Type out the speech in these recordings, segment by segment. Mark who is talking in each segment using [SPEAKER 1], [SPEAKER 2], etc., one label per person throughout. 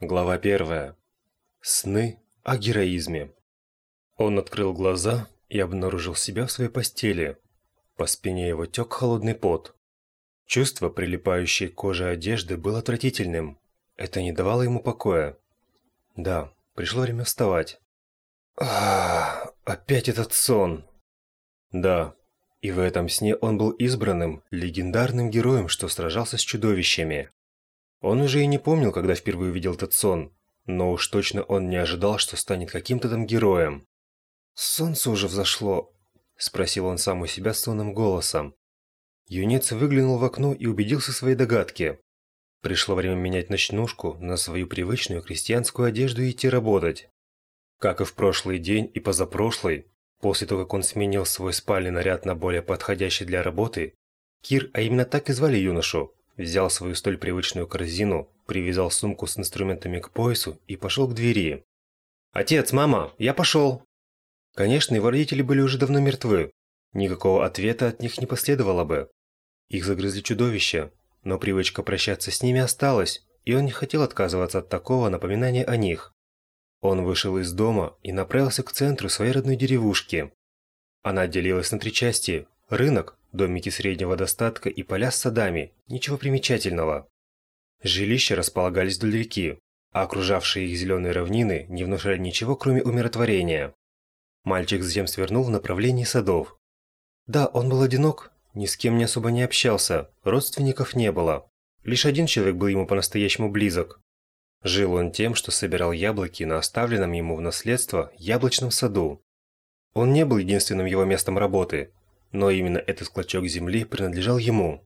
[SPEAKER 1] Глава первая. Сны о героизме. Он открыл глаза и обнаружил себя в своей постели. По спине его тек холодный пот. Чувство, прилипающее к коже одежды, было отвратительным. Это не давало ему покоя. Да, пришло время вставать. А, опять этот сон. Да, и в этом сне он был избранным, легендарным героем, что сражался с чудовищами. Он уже и не помнил, когда впервые увидел этот сон, но уж точно он не ожидал, что станет каким-то там героем. «Солнце уже взошло», – спросил он сам у себя сонным голосом. Юнец выглянул в окно и убедился в своей догадке. Пришло время менять ночнушку на свою привычную крестьянскую одежду и идти работать. Как и в прошлый день и позапрошлый, после того, как он сменил свой спальный наряд на более подходящий для работы, Кир, а именно так и звали юношу, взял свою столь привычную корзину, привязал сумку с инструментами к поясу и пошел к двери. «Отец, мама, я пошел!» Конечно, его родители были уже давно мертвы. Никакого ответа от них не последовало бы. Их загрызли чудовища, но привычка прощаться с ними осталась, и он не хотел отказываться от такого напоминания о них. Он вышел из дома и направился к центру своей родной деревушки. Она делилась на три части – рынок, Домики среднего достатка и поля с садами, ничего примечательного. Жилища располагались вдоль реки, а окружавшие их зеленые равнины не внушали ничего, кроме умиротворения. Мальчик затем свернул в направлении садов. Да, он был одинок, ни с кем не особо не общался, родственников не было. Лишь один человек был ему по-настоящему близок. Жил он тем, что собирал яблоки на оставленном ему в наследство яблочном саду. Он не был единственным его местом работы, но именно этот клочок земли принадлежал ему.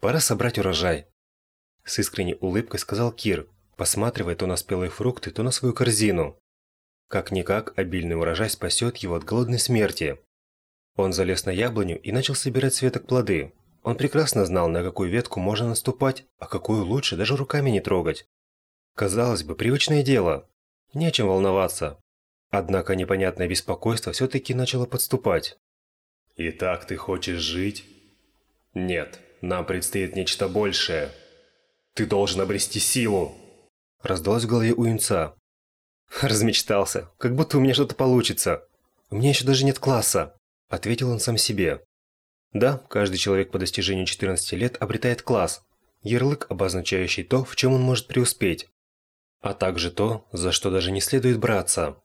[SPEAKER 1] Пора собрать урожай. С искренней улыбкой сказал Кир, посматривая то на спелые фрукты, то на свою корзину. Как-никак, обильный урожай спасет его от голодной смерти. Он залез на яблоню и начал собирать с плоды. Он прекрасно знал, на какую ветку можно наступать, а какую лучше даже руками не трогать. Казалось бы, привычное дело. Нечем волноваться. Однако непонятное беспокойство все-таки начало подступать.
[SPEAKER 2] Итак, ты хочешь жить? Нет, нам предстоит нечто большее. Ты должен обрести силу.
[SPEAKER 1] Раздалось в голове у юнца. Размечтался, как будто у меня что-то получится. У меня еще даже нет класса, ответил он сам себе. Да, каждый человек по достижению 14 лет обретает класс, ярлык, обозначающий то, в чем он может преуспеть, а также то, за что даже не следует браться.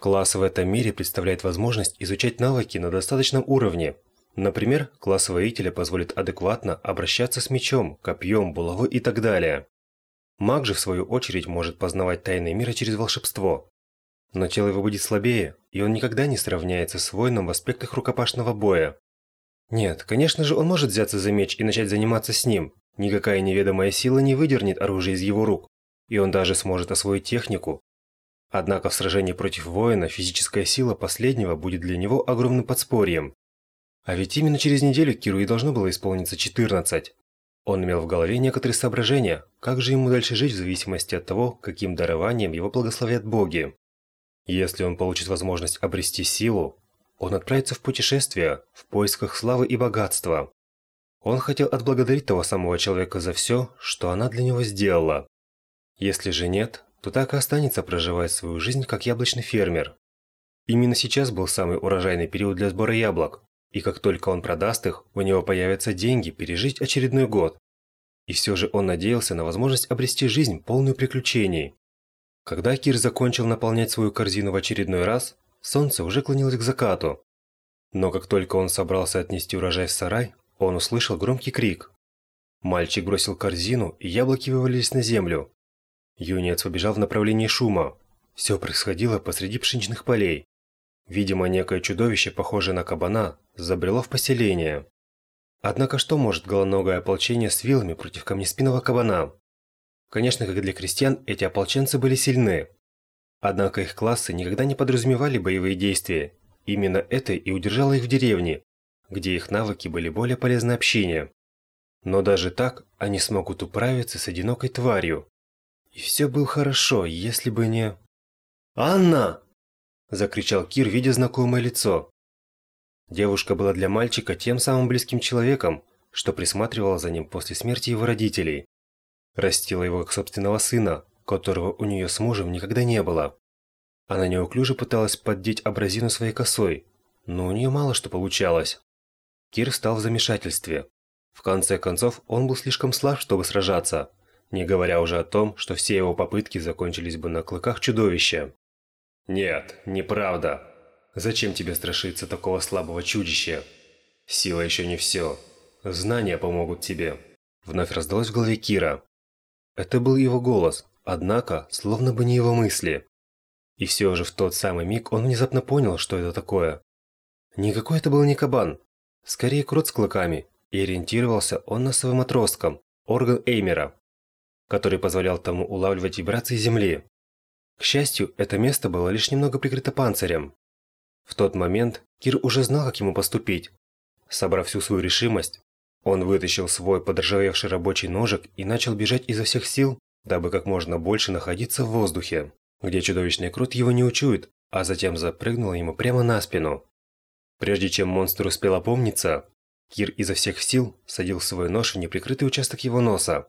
[SPEAKER 1] Класс в этом мире представляет возможность изучать навыки на достаточном уровне. Например, класс воителя позволит адекватно обращаться с мечом, копьем, булавой и так далее. Маг же, в свою очередь, может познавать тайны мира через волшебство. Но тело его будет слабее, и он никогда не сравняется с воином в аспектах рукопашного боя. Нет, конечно же, он может взяться за меч и начать заниматься с ним. Никакая неведомая сила не выдернет оружие из его рук, и он даже сможет освоить технику, Однако в сражении против воина физическая сила последнего будет для него огромным подспорьем. А ведь именно через неделю Киру и должно было исполниться 14. Он имел в голове некоторые соображения, как же ему дальше жить в зависимости от того, каким дарованием его благословят боги. Если он получит возможность обрести силу, он отправится в путешествие в поисках славы и богатства. Он хотел отблагодарить того самого человека за все, что она для него сделала. Если же нет, то так и останется проживать свою жизнь как яблочный фермер. Именно сейчас был самый урожайный период для сбора яблок, и как только он продаст их, у него появятся деньги пережить очередной год. И все же он надеялся на возможность обрести жизнь, полную приключений. Когда Кир закончил наполнять свою корзину в очередной раз, солнце уже клонилось к закату. Но как только он собрался отнести урожай в сарай, он услышал громкий крик. Мальчик бросил корзину, и яблоки вывалились на землю. Юнец побежал в направлении шума. Все происходило посреди пшеничных полей. Видимо, некое чудовище, похожее на кабана, забрело в поселение. Однако что может голоногое ополчение с вилами против камнеспинного кабана? Конечно, как для крестьян, эти ополченцы были сильны. Однако их классы никогда не подразумевали боевые действия. Именно это и удержало их в деревне, где их навыки были более полезны общине. Но даже так они смогут управиться с одинокой тварью, и все было хорошо, если бы не... «Анна!» – закричал Кир, видя знакомое лицо. Девушка была для мальчика тем самым близким человеком, что присматривала за ним после смерти его родителей. Растила его как собственного сына, которого у нее с мужем никогда не было. Она неуклюже пыталась поддеть абразину своей косой, но у нее мало что получалось. Кир стал в замешательстве. В конце концов, он был слишком слаб, чтобы сражаться, не говоря уже о том, что все его попытки закончились бы на клыках чудовища.
[SPEAKER 2] «Нет, неправда. Зачем тебе страшиться такого слабого чудища? Сила еще не все. Знания помогут тебе».
[SPEAKER 1] Вновь раздалось в голове Кира. Это был его голос, однако, словно бы не его мысли. И все же в тот самый миг он внезапно понял, что это такое. Никакой это был не кабан. Скорее крот с клыками. И ориентировался он на своем отростком, орган Эймера, который позволял тому улавливать вибрации Земли. К счастью, это место было лишь немного прикрыто панцирем. В тот момент Кир уже знал, как ему поступить. Собрав всю свою решимость, он вытащил свой подржавевший рабочий ножик и начал бежать изо всех сил, дабы как можно больше находиться в воздухе где чудовищный крут его не учует, а затем запрыгнула ему прямо на спину. Прежде чем монстр успел опомниться, Кир изо всех сил садил свой нож в неприкрытый участок его носа.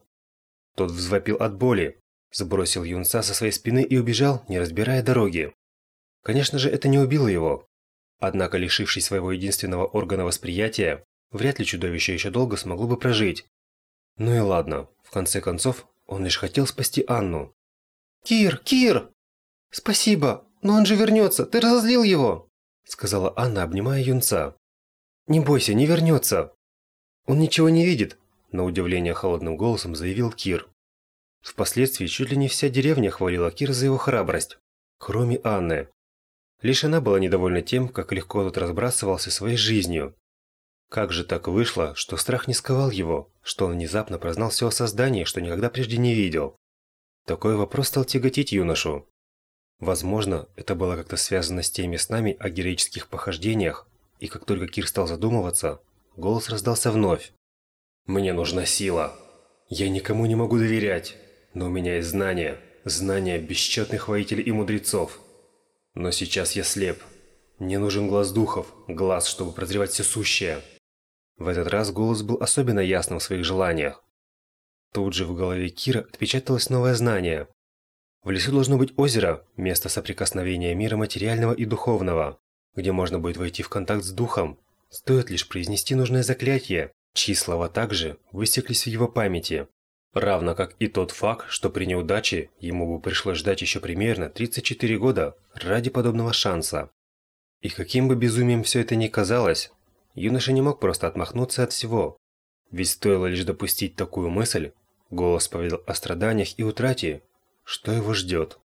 [SPEAKER 1] Тот взвопил от боли, сбросил юнца со своей спины и убежал, не разбирая дороги. Конечно же, это не убило его. Однако, лишившись своего единственного органа восприятия, вряд ли чудовище еще долго смогло бы прожить. Ну и ладно, в конце концов, он лишь хотел спасти Анну.
[SPEAKER 3] «Кир! Кир!» «Спасибо, но он же вернется, ты разозлил его!»
[SPEAKER 1] Сказала Анна, обнимая юнца. «Не бойся, не вернется!» «Он ничего не видит!» На удивление холодным голосом заявил Кир. Впоследствии чуть ли не вся деревня хвалила Кира за его храбрость, кроме Анны. Лишь она была недовольна тем, как легко тот разбрасывался своей жизнью. Как же так вышло, что страх не сковал его, что он внезапно прознал все о создании, что никогда прежде не видел? Такой вопрос стал тяготить юношу. Возможно, это было как-то связано с теми снами о героических похождениях, и как только Кир стал задумываться, голос раздался вновь.
[SPEAKER 2] «Мне нужна сила. Я никому не могу доверять, но у меня есть знания, знания бесчетных воителей и мудрецов. Но сейчас я слеп. Мне нужен глаз духов, глаз, чтобы прозревать все сущее».
[SPEAKER 1] В этот раз голос был особенно ясным в своих желаниях. Тут же в голове Кира отпечаталось новое знание, в лесу должно быть озеро, место соприкосновения мира материального и духовного, где можно будет войти в контакт с духом. Стоит лишь произнести нужное заклятие, чьи слова также высеклись в его памяти. Равно как и тот факт, что при неудаче ему бы пришлось ждать еще примерно 34 года ради подобного шанса. И каким бы безумием все это ни казалось, юноша не мог просто отмахнуться от всего. Ведь стоило лишь допустить такую мысль, голос поведал о страданиях и утрате, что его ждет.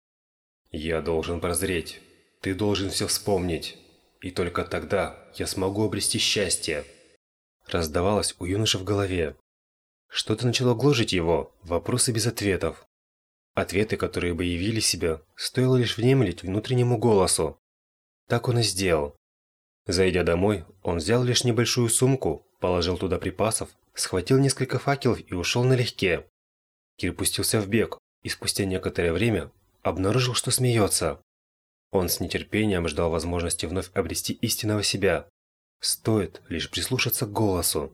[SPEAKER 2] Я должен прозреть. Ты должен все вспомнить. И только тогда я смогу обрести счастье.
[SPEAKER 1] Раздавалось у юноши в голове. Что-то начало гложить его, вопросы без ответов. Ответы, которые бы явили себя, стоило лишь внемлить внутреннему голосу. Так он и сделал. Зайдя домой, он взял лишь небольшую сумку, положил туда припасов, схватил несколько факелов и ушел налегке. Кир пустился в бег, и спустя некоторое время обнаружил, что смеется. Он с нетерпением ждал возможности вновь обрести истинного себя. Стоит лишь прислушаться к голосу.